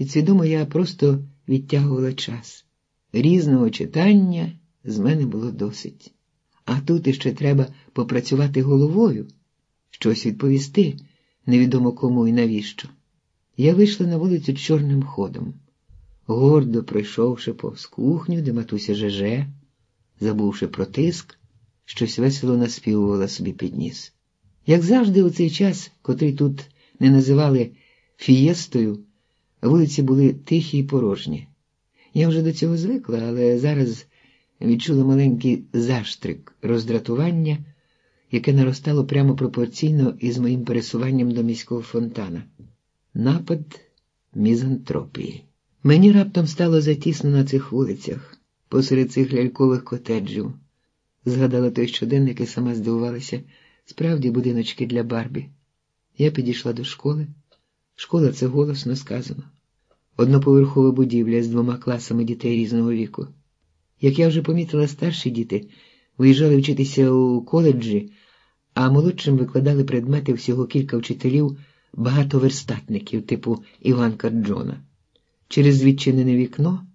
Підсвідомо я просто відтягувала час. Різного читання з мене було досить. А тут іще треба попрацювати головою, щось відповісти, невідомо кому і навіщо. Я вийшла на вулицю чорним ходом, гордо пройшовши повз кухню, де матуся Жеже, забувши про тиск, щось весело наспівувала собі під ніс. Як завжди, у цей час, котрий тут не називали фієстою, вулиці були тихі й порожні. Я вже до цього звикла, але зараз відчула маленький заштрик роздратування, яке наростало прямо пропорційно із моїм пересуванням до міського фонтана. Напад мізантропії. Мені раптом стало затісно на цих вулицях, посеред цих лялькових котеджів. Згадала той щоденник і сама здивувалася, справді будиночки для Барбі. Я підійшла до школи. Школа це голосно сказано. Одноповерхова будівля з двома класами дітей різного віку. Як я вже помітила, старші діти виїжджали вчитися у коледжі, а молодшим викладали предмети всього кілька вчителів, багатоверстатників, типу Іванка Джона. Через відчинене вікно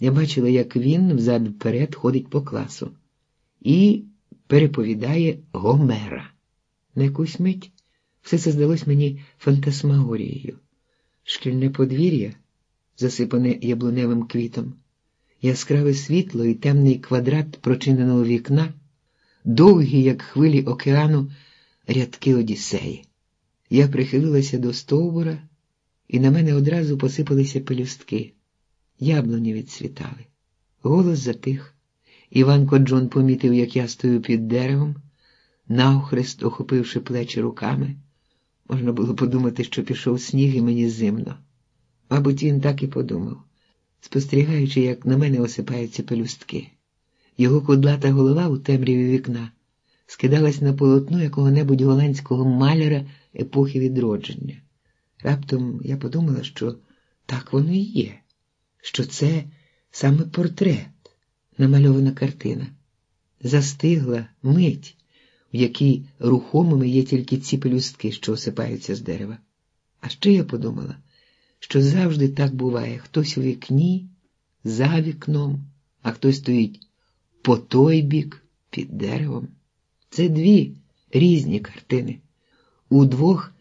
я бачила, як він взад вперед ходить по класу і переповідає Гомера. На якусь мить все це здалось мені фантасмагорією. Шкільне подвір'я, засипане яблуневим квітом, яскраве світло і темний квадрат прочиненого вікна, довгі, як хвилі океану, рядки Одіссеї. Я прихилилася до стовбура, і на мене одразу посипалися пелюстки. Яблуні відсвітали. Голос затих. Іванко Джон помітив, як я стою під деревом, навхрест охопивши плечі руками. Можна було подумати, що пішов сніг і мені зимно. Мабуть, він так і подумав, спостерігаючи, як на мене осипаються пелюстки. Його кудлата голова у темряві вікна скидалась на полотно якого-небудь голландського маляра епохи відродження. Раптом я подумала, що так воно і є, що це саме портрет, намальована картина, застигла мить, в якій рухомими є тільки ці пелюстки, що осипаються з дерева. А ще я подумала, що завжди так буває: хтось у вікні, за вікном, а хтось стоїть по той бік під деревом. Це дві різні картини, у двох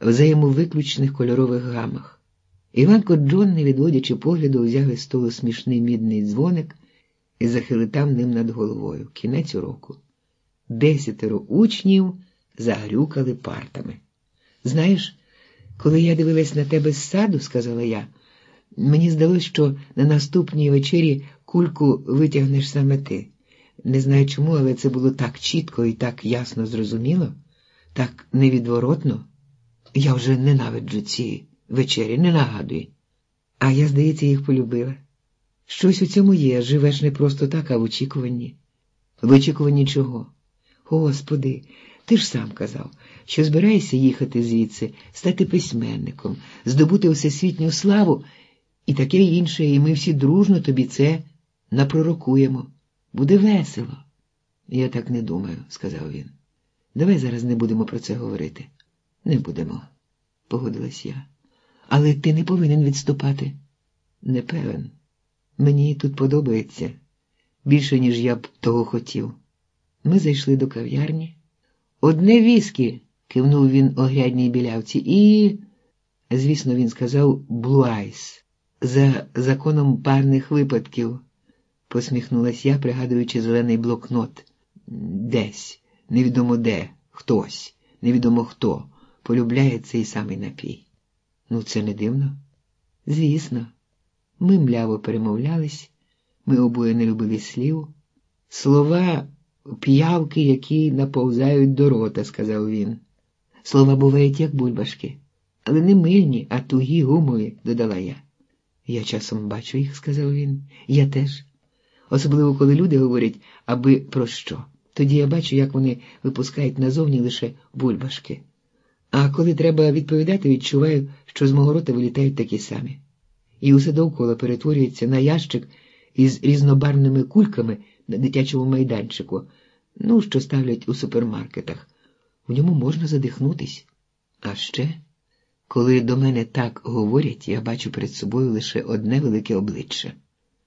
взаємовиключних кольорових гамах. Іванко Джон, не відводячи погляду, взяв із столу смішний мідний дзвоник і захилитав ним над головою. Кінець уроку. Десятеро учнів загрюкали партами. Знаєш, коли я дивилась на тебе з саду, сказала я, мені здалося, що на наступній вечері кульку витягнеш саме ти. Не знаю чому, але це було так чітко і так ясно зрозуміло, так невідворотно. Я вже ненавиджу ці вечері, не нагадуй. А я, здається, їх полюбила. Щось у цьому є, живеш не просто так, а в очікуванні. В очікуванні чого? Господи, ти ж сам казав, що збираєшся їхати звідси, стати письменником, здобути всесвітню славу і таке інше, і ми всі дружно тобі це напророкуємо. Буде весело. Я так не думаю, сказав він. Давай зараз не будемо про це говорити. Не будемо, погодилась я. Але ти не повинен відступати. Не певен. Мені тут подобається більше, ніж я б того хотів. Ми зайшли до кав'ярні. Одне віскі, кивнув він огрядній білявці, і, звісно, він сказав блуайс за законом парних випадків, посміхнулась я, пригадуючи зелений блокнот. Десь, невідомо де, хтось, невідомо хто, полюбляє цей самий напій. Ну, це не дивно? Звісно, ми мляво перемовлялись, ми обоє не любили слів. Слова п'явки, які наповзають до рота, сказав він. Слова бувають, як бульбашки, але не мильні, а тугі гумові, додала я. Я часом бачу їх, сказав він. Я теж. Особливо, коли люди говорять, аби про що. Тоді я бачу, як вони випускають назовні лише бульбашки. А коли треба відповідати, відчуваю, що з мого рота вилітають такі самі. І усе довкола перетворюється на ящик із різнобарвними кульками на дитячому майданчику, ну, що ставлять у супермаркетах. В ньому можна задихнутись. А ще Коли до мене так говорять, я бачу перед собою лише одне велике обличчя.